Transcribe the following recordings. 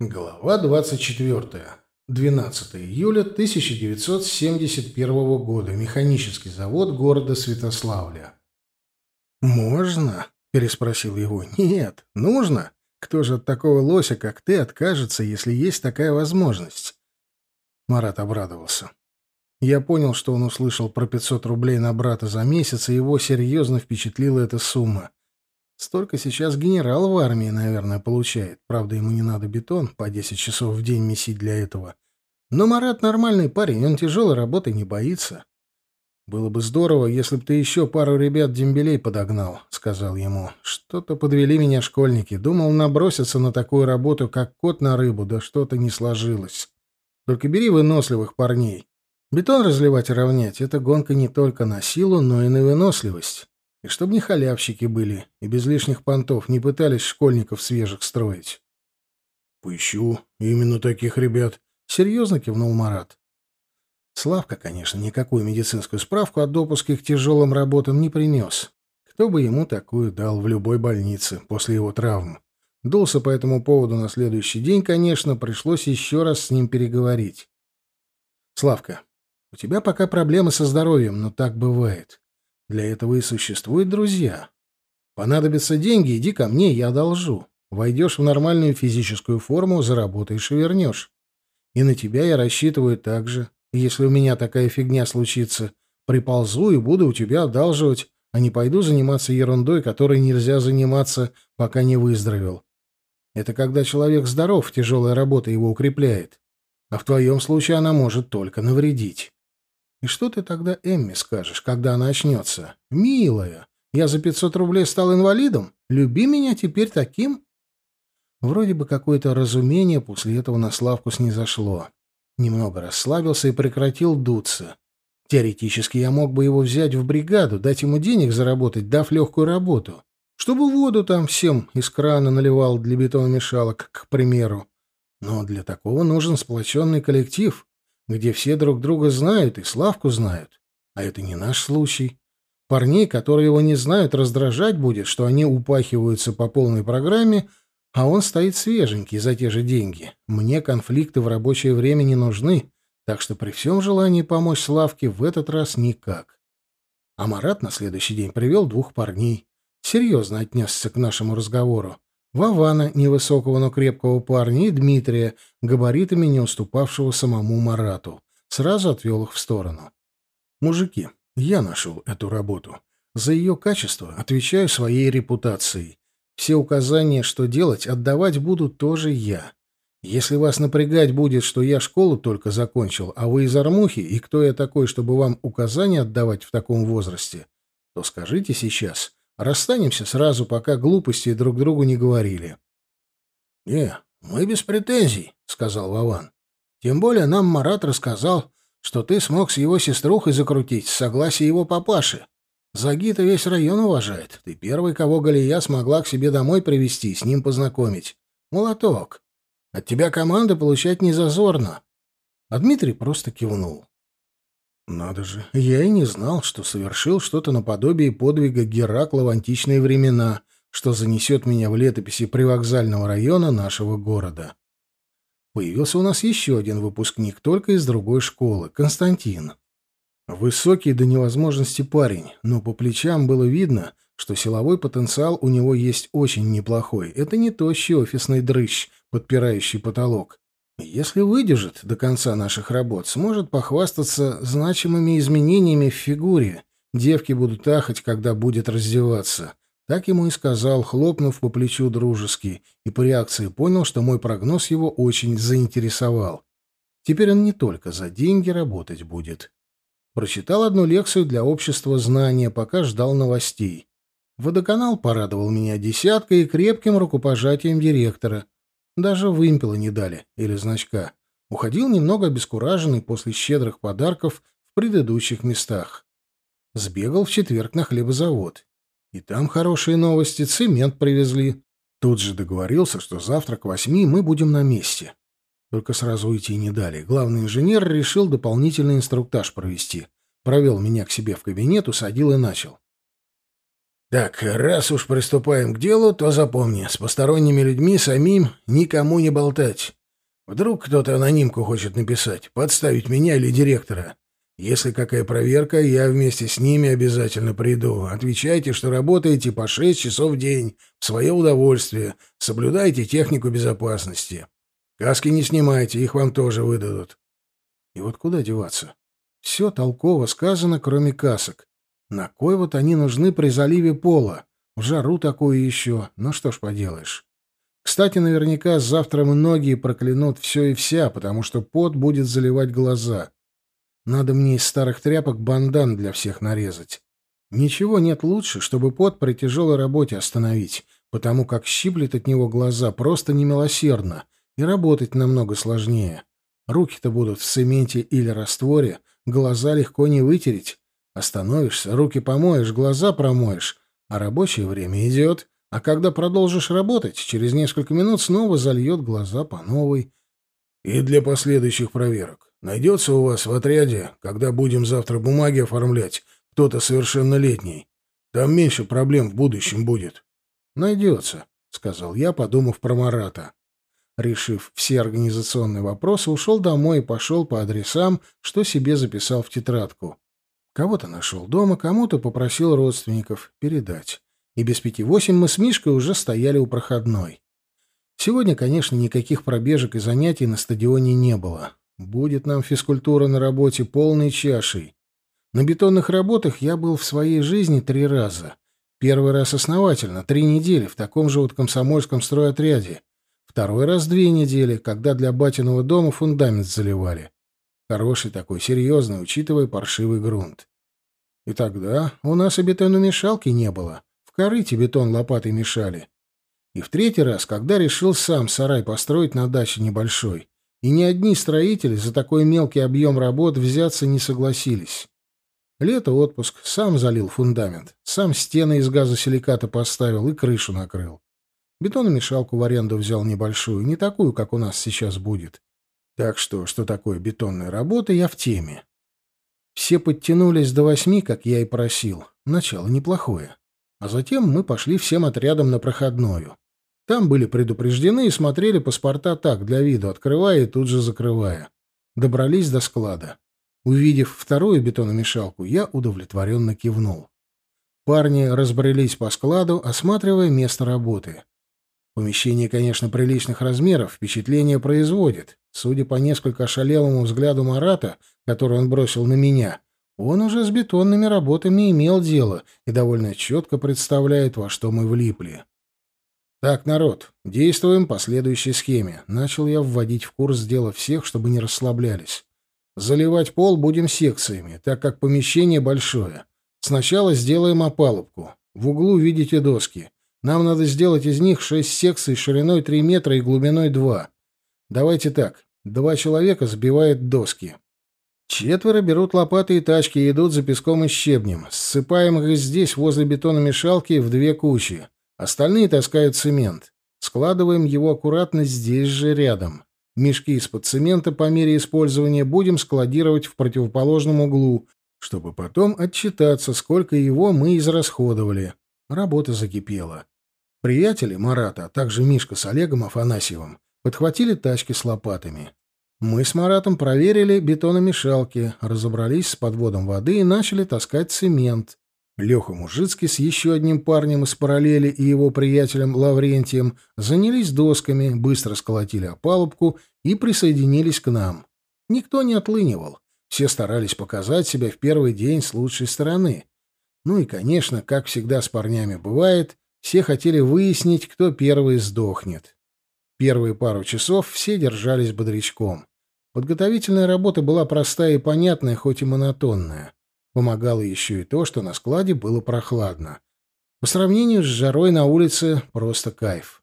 Глава 24. 12 июля 1971 года. Механический завод города Святославля. «Можно?» — переспросил его. «Нет. Нужно? Кто же от такого лося, как ты, откажется, если есть такая возможность?» Марат обрадовался. Я понял, что он услышал про 500 рублей на брата за месяц, и его серьезно впечатлила эта сумма. Столько сейчас генерал в армии, наверное, получает. Правда, ему не надо бетон по 10 часов в день месить для этого. Но Марат нормальный парень, он тяжелой работы не боится. «Было бы здорово, если бы ты еще пару ребят-дембелей подогнал», — сказал ему. «Что-то подвели меня школьники. Думал наброситься на такую работу, как кот на рыбу, да что-то не сложилось. Только бери выносливых парней. Бетон разливать и равнять — это гонка не только на силу, но и на выносливость. И чтобы не халявщики были, и без лишних понтов не пытались школьников свежих строить. — Поищу именно таких ребят, — серьезно кивнул Марат. Славка, конечно, никакую медицинскую справку о допуске к тяжелым работам не принес. Кто бы ему такую дал в любой больнице после его травм? Дулся по этому поводу на следующий день, конечно, пришлось еще раз с ним переговорить. «Славка, у тебя пока проблемы со здоровьем, но так бывает. Для этого и существуют друзья. Понадобятся деньги, иди ко мне, я одолжу. Войдешь в нормальную физическую форму, заработаешь и вернешь. И на тебя я рассчитываю так же. Если у меня такая фигня случится, приползу и буду у тебя одалживать, а не пойду заниматься ерундой, которой нельзя заниматься, пока не выздоровел. Это когда человек здоров, тяжелая работа его укрепляет. А в твоем случае она может только навредить. И что ты тогда Эмми скажешь, когда она очнется? Милая, я за пятьсот рублей стал инвалидом? Люби меня теперь таким? Вроде бы какое-то разумение после этого на Славку снизошло. Немного расслабился и прекратил дуться. Теоретически я мог бы его взять в бригаду, дать ему денег заработать, дав легкую работу. Чтобы воду там всем из крана наливал для бетономешалок, к примеру. Но для такого нужен сплоченный коллектив где все друг друга знают и Славку знают. А это не наш случай. Парней, которые его не знают, раздражать будет, что они упахиваются по полной программе, а он стоит свеженький за те же деньги. Мне конфликты в рабочее время не нужны, так что при всем желании помочь Славке в этот раз никак. А Марат на следующий день привел двух парней. Серьезно отнесся к нашему разговору. Вована, невысокого, но крепкого парня, и Дмитрия, габаритами не уступавшего самому Марату. Сразу отвел их в сторону. «Мужики, я нашел эту работу. За ее качество отвечаю своей репутацией. Все указания, что делать, отдавать буду тоже я. Если вас напрягать будет, что я школу только закончил, а вы из Армухи, и кто я такой, чтобы вам указания отдавать в таком возрасте, то скажите сейчас, Расстанемся сразу, пока глупости друг другу не говорили. — Не, мы без претензий, — сказал Вован. — Тем более нам Марат рассказал, что ты смог с его сеструхой закрутить с согласия его папаши. Загита весь район уважает. Ты первый, кого Галия смогла к себе домой привести, с ним познакомить. Молоток. От тебя команды получать не зазорно. А Дмитрий просто кивнул. Надо же, я и не знал, что совершил что-то наподобие подвига Геракла в античные времена, что занесет меня в летописи привокзального района нашего города. Появился у нас еще один выпускник, только из другой школы, Константин. Высокий до невозможности парень, но по плечам было видно, что силовой потенциал у него есть очень неплохой. Это не тощий офисный дрыщ, подпирающий потолок. Если выдержит до конца наших работ, сможет похвастаться значимыми изменениями в фигуре. Девки будут ахать, когда будет раздеваться. Так ему и сказал, хлопнув по плечу дружески, и по реакции понял, что мой прогноз его очень заинтересовал. Теперь он не только за деньги работать будет. Прочитал одну лекцию для общества знания, пока ждал новостей. Водоканал порадовал меня десяткой и крепким рукопожатием директора — даже вымпела не дали, или значка. Уходил немного обескураженный после щедрых подарков в предыдущих местах. Сбегал в четверг на хлебозавод. И там хорошие новости, цемент привезли. Тут же договорился, что завтра к восьми мы будем на месте. Только сразу уйти не дали. Главный инженер решил дополнительный инструктаж провести. Провел меня к себе в кабинет, усадил и начал. Так, раз уж приступаем к делу, то запомни, с посторонними людьми самим никому не болтать. Вдруг кто-то анонимку хочет написать, подставить меня или директора. Если какая проверка, я вместе с ними обязательно приду. Отвечайте, что работаете по шесть часов в день, в свое удовольствие. Соблюдайте технику безопасности. Каски не снимайте, их вам тоже выдадут. И вот куда деваться? Все толково сказано, кроме касок. На кой вот они нужны при заливе пола? В жару такую еще. Ну что ж поделаешь. Кстати, наверняка завтра многие проклянут все и вся, потому что пот будет заливать глаза. Надо мне из старых тряпок бандан для всех нарезать. Ничего нет лучше, чтобы пот при тяжелой работе остановить, потому как щиплет от него глаза просто немилосердно, и работать намного сложнее. Руки-то будут в цементе или растворе, глаза легко не вытереть. Остановишься, руки помоешь, глаза промоешь, а рабочее время идет. А когда продолжишь работать, через несколько минут снова зальет глаза по новой. И для последующих проверок. Найдется у вас в отряде, когда будем завтра бумаги оформлять, кто-то совершеннолетний. Там меньше проблем в будущем будет. Найдется, — сказал я, подумав про Марата. Решив все организационные вопросы, ушел домой и пошел по адресам, что себе записал в тетрадку. Кого-то нашел дома, кому-то попросил родственников передать. И без пяти восемь мы с Мишкой уже стояли у проходной. Сегодня, конечно, никаких пробежек и занятий на стадионе не было. Будет нам физкультура на работе полной чашей. На бетонных работах я был в своей жизни три раза. Первый раз основательно, три недели, в таком же вот комсомольском стройотряде. Второй раз две недели, когда для батиного дома фундамент заливали. Хороший такой, серьезный, учитывая паршивый грунт. И тогда у нас и бетономешалки не было. В корыте бетон лопатой мешали. И в третий раз, когда решил сам сарай построить на даче небольшой. И ни одни строители за такой мелкий объем работ взяться не согласились. Лето отпуск, сам залил фундамент, сам стены из газосиликата поставил и крышу накрыл. Бетономешалку в аренду взял небольшую, не такую, как у нас сейчас будет. Так что, что такое бетонная работа, я в теме. Все подтянулись до восьми, как я и просил. Начало неплохое. А затем мы пошли всем отрядом на проходную. Там были предупреждены и смотрели паспорта так, для виду, открывая и тут же закрывая. Добрались до склада. Увидев вторую бетономешалку, я удовлетворенно кивнул. Парни разбрелись по складу, осматривая место работы. Помещение, конечно, приличных размеров, впечатление производит. Судя по несколько ошалелому взгляду Марата, который он бросил на меня, он уже с бетонными работами имел дело и довольно четко представляет, во что мы влипли. «Так, народ, действуем по следующей схеме. Начал я вводить в курс дела всех, чтобы не расслаблялись. Заливать пол будем секциями, так как помещение большое. Сначала сделаем опалубку. В углу видите доски. Нам надо сделать из них шесть секций шириной три метра и глубиной два. Давайте так. Два человека сбивают доски. Четверо берут лопаты и тачки и идут за песком и щебнем. Ссыпаем их здесь, возле бетономешалки, в две кучи. Остальные таскают цемент. Складываем его аккуратно здесь же рядом. Мешки из-под цемента по мере использования будем складировать в противоположном углу, чтобы потом отчитаться, сколько его мы израсходовали. Работа закипела. Приятели Марата, а также Мишка с Олегом Афанасьевым, подхватили тачки с лопатами. Мы с Маратом проверили бетономешалки, разобрались с подводом воды и начали таскать цемент. Леха Мужицкий с еще одним парнем из параллели и его приятелем Лаврентием занялись досками, быстро сколотили опалубку и присоединились к нам. Никто не отлынивал. Все старались показать себя в первый день с лучшей стороны. Ну и, конечно, как всегда с парнями бывает, все хотели выяснить, кто первый сдохнет. Первые пару часов все держались бодрячком. Подготовительная работа была простая и понятная, хоть и монотонная. Помогало еще и то, что на складе было прохладно. По сравнению с жарой на улице просто кайф.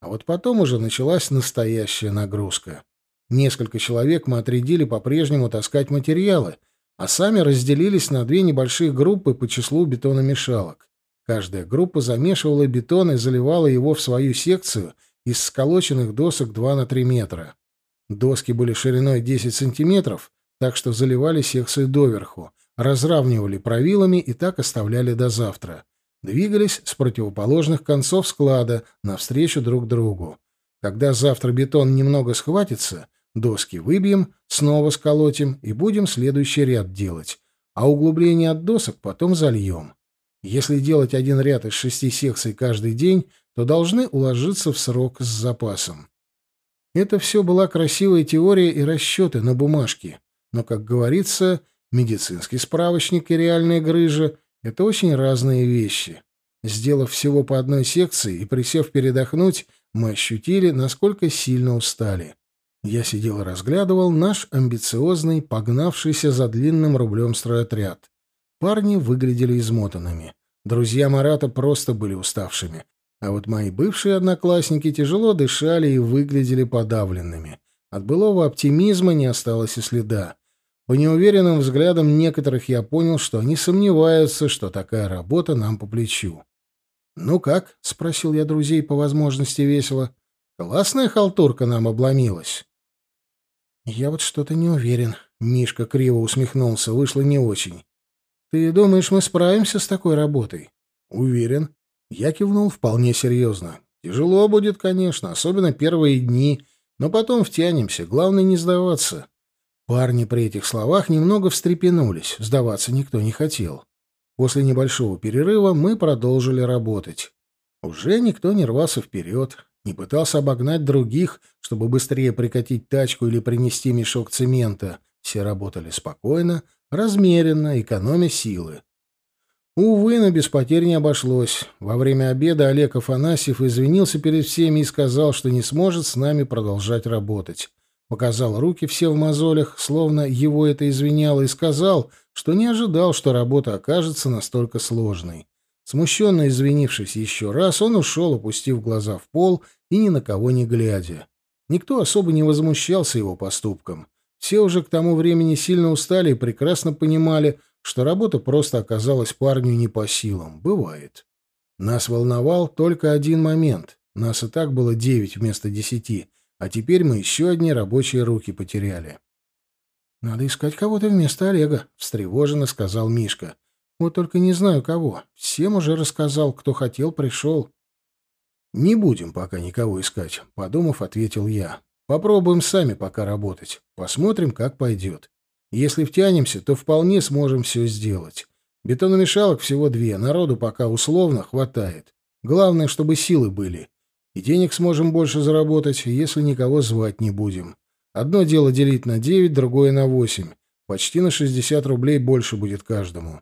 А вот потом уже началась настоящая нагрузка. Несколько человек мы отрядили по-прежнему таскать материалы, а сами разделились на две небольшие группы по числу бетономешалок. Каждая группа замешивала бетон и заливала его в свою секцию из сколоченных досок 2 на 3 метра. Доски были шириной 10 сантиметров, так что заливали секцию доверху, разравнивали правилами и так оставляли до завтра. Двигались с противоположных концов склада навстречу друг другу. Когда завтра бетон немного схватится, доски выбьем, снова сколотим и будем следующий ряд делать, а углубление от досок потом зальем. Если делать один ряд из шести секций каждый день, то должны уложиться в срок с запасом. Это все была красивая теория и расчеты на бумажке, но, как говорится, медицинский справочник и реальная грыжа — это очень разные вещи. Сделав всего по одной секции и присев передохнуть, мы ощутили, насколько сильно устали. Я сидел и разглядывал наш амбициозный, погнавшийся за длинным рублем стройотряд. Парни выглядели измотанными. Друзья Марата просто были уставшими. А вот мои бывшие одноклассники тяжело дышали и выглядели подавленными. От былого оптимизма не осталось и следа. По неуверенным взглядам некоторых я понял, что они сомневаются, что такая работа нам по плечу. «Ну как?» — спросил я друзей по возможности весело. «Классная халтурка нам обломилась». «Я вот что-то не уверен», — Мишка криво усмехнулся, вышло не очень. «Ты думаешь, мы справимся с такой работой?» «Уверен». Я кивнул вполне серьезно. «Тяжело будет, конечно, особенно первые дни, но потом втянемся, главное не сдаваться». Парни при этих словах немного встрепенулись, сдаваться никто не хотел. После небольшого перерыва мы продолжили работать. Уже никто не рвался вперед, не пытался обогнать других, чтобы быстрее прикатить тачку или принести мешок цемента. Все работали спокойно, размеренно, экономя силы. Увы, но без потерь не обошлось. Во время обеда Олег Афанасьев извинился перед всеми и сказал, что не сможет с нами продолжать работать. Показал руки все в мозолях, словно его это извиняло, и сказал, что не ожидал, что работа окажется настолько сложной. Смущенно извинившись еще раз, он ушел, опустив глаза в пол и ни на кого не глядя. Никто особо не возмущался его поступком. Все уже к тому времени сильно устали и прекрасно понимали, что работа просто оказалась парню не по силам. Бывает. Нас волновал только один момент. Нас и так было девять вместо десяти, а теперь мы еще одни рабочие руки потеряли. «Надо искать кого-то вместо Олега», — встревоженно сказал Мишка. «Вот только не знаю кого. Всем уже рассказал, кто хотел, пришел». «Не будем пока никого искать», — подумав, ответил я. Попробуем сами пока работать. Посмотрим, как пойдет. Если втянемся, то вполне сможем все сделать. Бетономешалок всего две, народу пока условно хватает. Главное, чтобы силы были. И денег сможем больше заработать, если никого звать не будем. Одно дело делить на девять, другое на восемь. Почти на шестьдесят рублей больше будет каждому.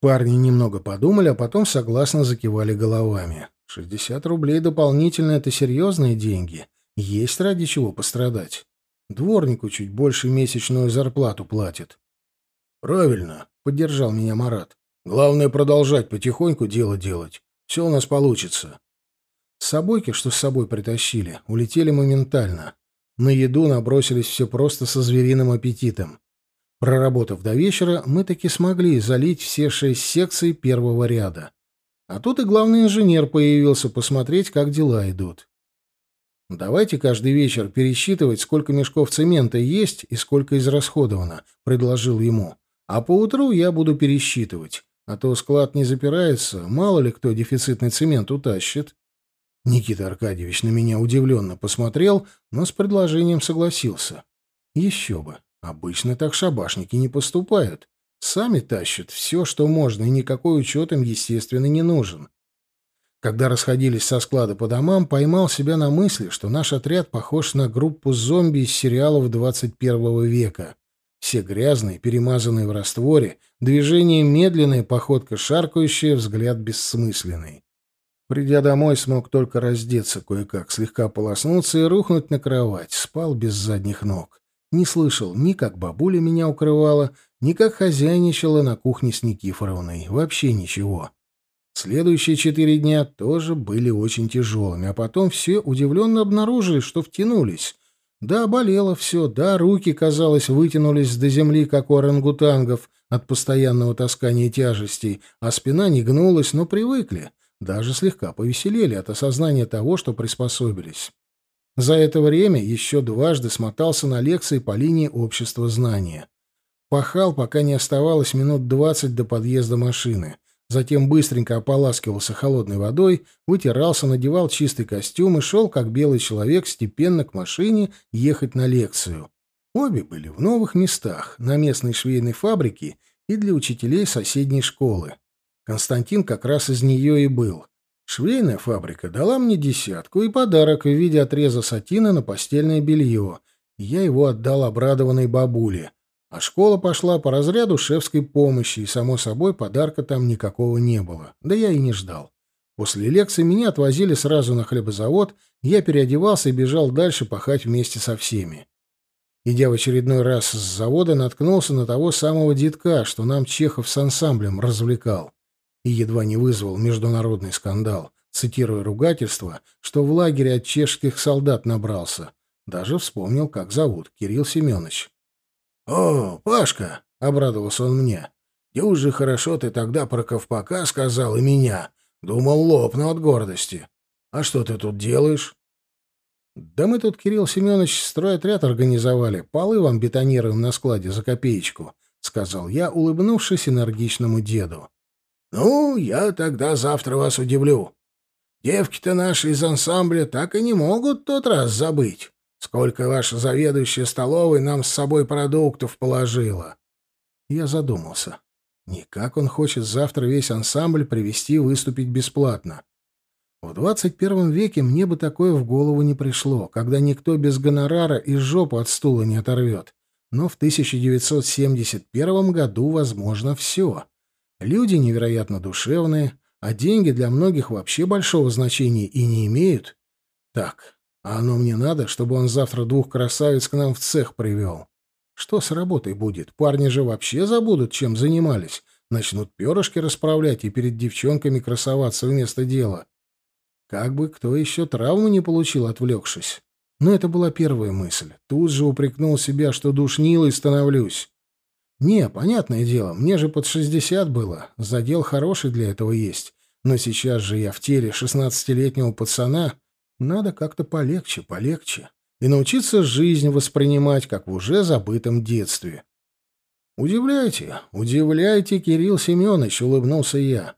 Парни немного подумали, а потом согласно закивали головами. Шестьдесят рублей дополнительно — это серьезные деньги. Есть ради чего пострадать. Дворнику чуть больше месячную зарплату платит. Правильно, поддержал меня Марат. Главное продолжать потихоньку дело делать. Все у нас получится. Собойки, что с собой притащили, улетели моментально. На еду набросились все просто со звериным аппетитом. Проработав до вечера, мы таки смогли залить все шесть секций первого ряда. А тут и главный инженер появился посмотреть, как дела идут. «Давайте каждый вечер пересчитывать, сколько мешков цемента есть и сколько израсходовано», — предложил ему. «А поутру я буду пересчитывать, а то склад не запирается, мало ли кто дефицитный цемент утащит». Никита Аркадьевич на меня удивленно посмотрел, но с предложением согласился. «Еще бы. Обычно так шабашники не поступают. Сами тащат все, что можно, и никакой учет им, естественно, не нужен. Когда расходились со склада по домам, поймал себя на мысли, что наш отряд похож на группу зомби из сериалов 21 века. Все грязные, перемазанные в растворе, движение медленное, походка шаркающая, взгляд бессмысленный. Придя домой, смог только раздеться кое-как, слегка полоснуться и рухнуть на кровать. Спал без задних ног. Не слышал ни как бабуля меня укрывала, ни как хозяйничала на кухне с Никифоровной. Вообще ничего. Следующие четыре дня тоже были очень тяжелыми, а потом все удивленно обнаружили, что втянулись. Да, болело все, да, руки, казалось, вытянулись до земли, как у орангутангов, от постоянного таскания тяжестей, а спина не гнулась, но привыкли, даже слегка повеселели от осознания того, что приспособились. За это время еще дважды смотался на лекции по линии общества знания. Пахал, пока не оставалось минут двадцать до подъезда машины — затем быстренько ополаскивался холодной водой, вытирался, надевал чистый костюм и шел, как белый человек, степенно к машине ехать на лекцию. Обе были в новых местах, на местной швейной фабрике и для учителей соседней школы. Константин как раз из нее и был. Швейная фабрика дала мне десятку и подарок в виде отреза сатина на постельное белье. Я его отдал обрадованной бабуле. А школа пошла по разряду шефской помощи, и, само собой, подарка там никакого не было. Да я и не ждал. После лекции меня отвозили сразу на хлебозавод, я переодевался и бежал дальше пахать вместе со всеми. Идя в очередной раз с завода, наткнулся на того самого детка, что нам Чехов с ансамблем развлекал и едва не вызвал международный скандал, цитируя ругательство, что в лагере от чешских солдат набрался. Даже вспомнил, как зовут, Кирилл Семенович. «О, Пашка!» — обрадовался он мне. «Дюж хорошо ты тогда про Ковпака сказал и меня. Думал, лопну от гордости. А что ты тут делаешь?» «Да мы тут, Кирилл Семенович, стройотряд организовали. Полы вам бетонируем на складе за копеечку», — сказал я, улыбнувшись энергичному деду. «Ну, я тогда завтра вас удивлю. Девки-то наши из ансамбля так и не могут тот раз забыть, сколько ваша заведующая столовой нам с собой продуктов положила». Я задумался. Никак он хочет завтра весь ансамбль привести выступить бесплатно. В двадцать первом веке мне бы такое в голову не пришло, когда никто без гонорара и жопу от стула не оторвет. Но в 1971 году возможно все. Люди невероятно душевные, а деньги для многих вообще большого значения и не имеют. Так, а оно мне надо, чтобы он завтра двух красавиц к нам в цех привел. Что с работой будет? Парни же вообще забудут, чем занимались. Начнут перышки расправлять и перед девчонками красоваться вместо дела. Как бы кто еще травму не получил, отвлекшись. Но это была первая мысль. Тут же упрекнул себя, что душнилой становлюсь. Не, понятное дело, мне же под шестьдесят было, задел хороший для этого есть. Но сейчас же я в теле шестнадцатилетнего пацана, надо как-то полегче, полегче. И научиться жизнь воспринимать, как в уже забытом детстве. «Удивляйте, удивляйте, Кирилл Семенович», — улыбнулся я.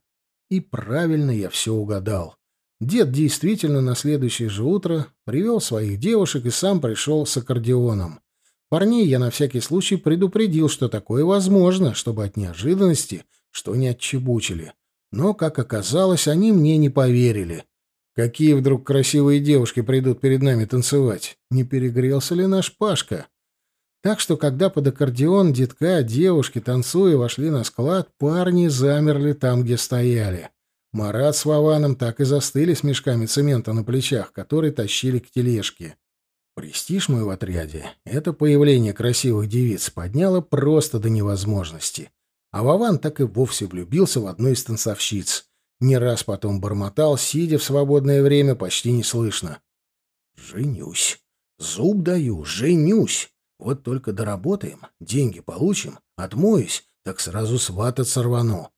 И правильно я все угадал. Дед действительно на следующее же утро привел своих девушек и сам пришел с аккордеоном. Парней я на всякий случай предупредил, что такое возможно, чтобы от неожиданности что не отчебучили. Но, как оказалось, они мне не поверили. Какие вдруг красивые девушки придут перед нами танцевать? Не перегрелся ли наш Пашка? Так что, когда под аккордеон детка девушки, танцуя, вошли на склад, парни замерли там, где стояли. Марат с Вованом так и застыли с мешками цемента на плечах, которые тащили к тележке. Престиж мой в отряде — это появление красивых девиц подняло просто до невозможности. А Вован так и вовсе влюбился в одну из танцовщиц. Не раз потом бормотал, сидя в свободное время, почти не слышно. «Женюсь. Зуб даю, женюсь. Вот только доработаем, деньги получим, отмоюсь, так сразу свататься рвану».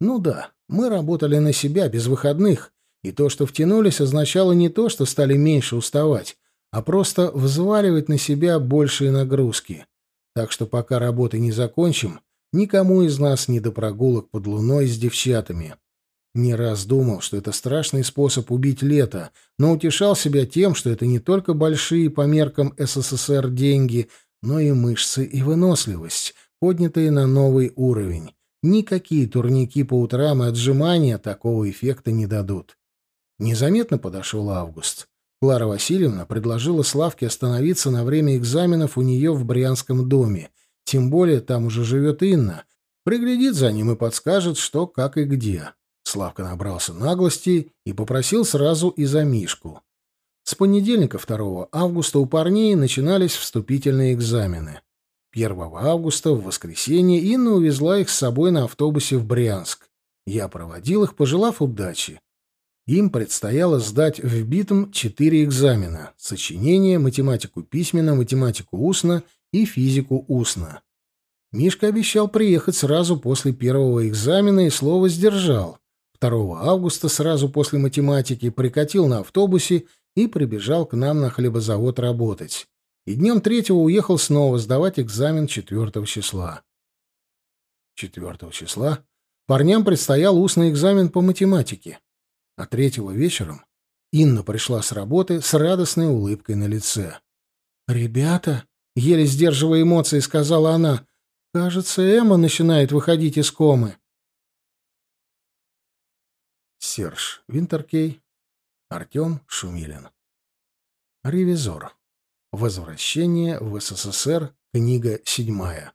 Ну да, мы работали на себя без выходных, и то, что втянулись, означало не то, что стали меньше уставать, а просто взваливать на себя большие нагрузки. Так что пока работы не закончим, никому из нас не до прогулок под луной с девчатами. Не раз думал, что это страшный способ убить лето, но утешал себя тем, что это не только большие по меркам СССР деньги, но и мышцы и выносливость, поднятые на новый уровень. Никакие турники по утрам и отжимания такого эффекта не дадут. Незаметно подошел август. Клара Васильевна предложила Славке остановиться на время экзаменов у нее в Брянском доме. Тем более там уже живет Инна. Приглядит за ним и подскажет, что, как и где. Славка набрался наглости и попросил сразу и за Мишку. С понедельника 2 августа у парней начинались вступительные экзамены. 1 августа, в воскресенье, Инна увезла их с собой на автобусе в Брянск. Я проводил их, пожелав удачи. Им предстояло сдать в битом четыре экзамена — сочинение, математику письменно, математику устно и физику устно. Мишка обещал приехать сразу после первого экзамена и слово сдержал. 2 августа сразу после математики прикатил на автобусе и прибежал к нам на хлебозавод работать. И днем третьего уехал снова сдавать экзамен четвертого числа. Четвертого числа парням предстоял устный экзамен по математике. А третьего вечером Инна пришла с работы с радостной улыбкой на лице. «Ребята», — еле сдерживая эмоции, сказала она, — «кажется, Эмма начинает выходить из комы». Серж Винтеркей, Артем Шумилин. Ревизор. Возвращение в СССР. Книга седьмая.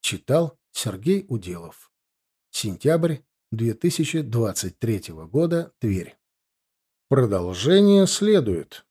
Читал Сергей Уделов. Сентябрь 2023 года. Тверь. Продолжение следует.